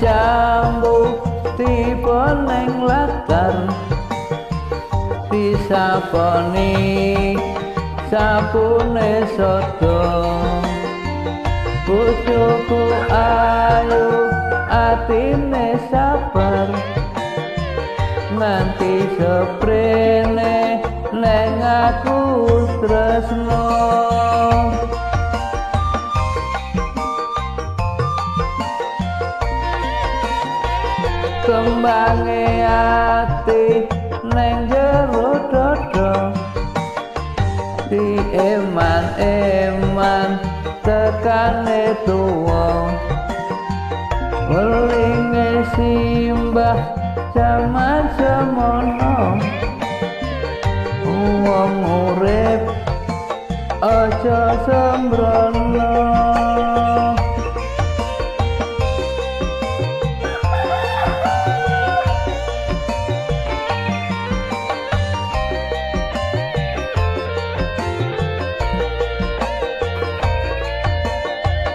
jambu tipe neng latar. Disaponi sapune soto bojoku ayu atine sabar. Nanti seprene neng aku tresno. Kembange ati neng jero dodo. Di eman eman tekane tuwa. Welinge simbah jaman semono. Wong urip aja sembrono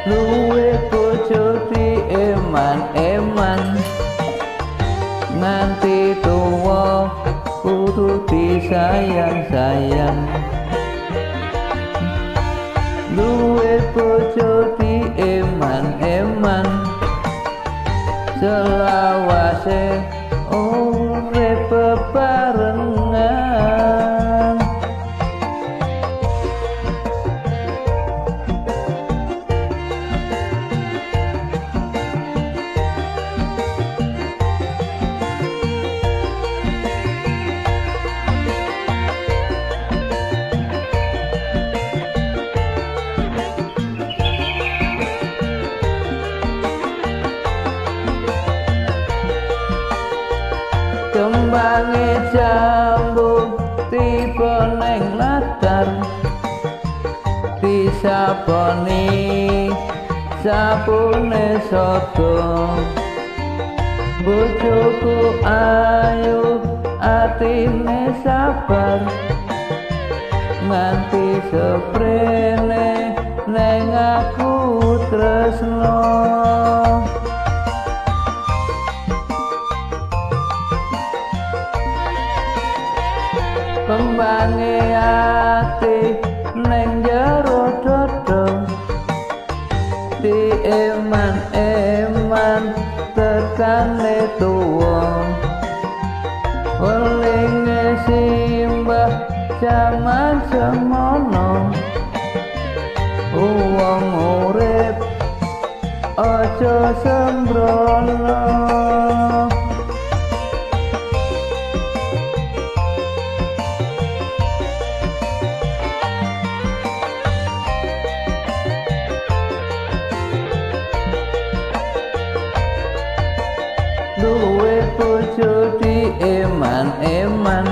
luwe bojo di eman. Eman nganti tuwa kudu disayang sayang luwe bojo di eman eman. Selawase kembange jambu tiba neng latar disaponi sapune soto bojoku ayu atine sabar. Nganti seprene neng aku tresno kembange ati neng jero dodo di eman eman tuwa. Welinge simbah jaman semono bojo di eman eman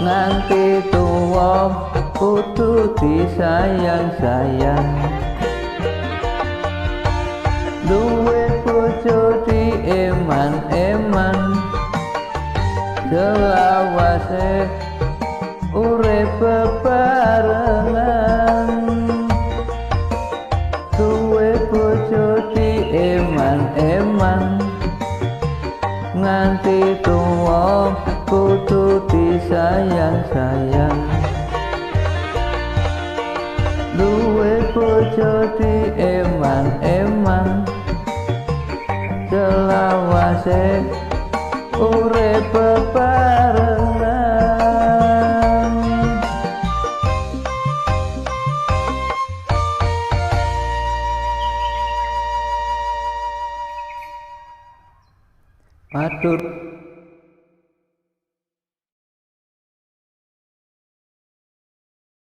nganti tuwa kudu disayang sayang duwe bojo di eman eman selawase urip nganti tuwa kudu disayang sayang duwe bojo di eman eman selawase urip bebarengan Matur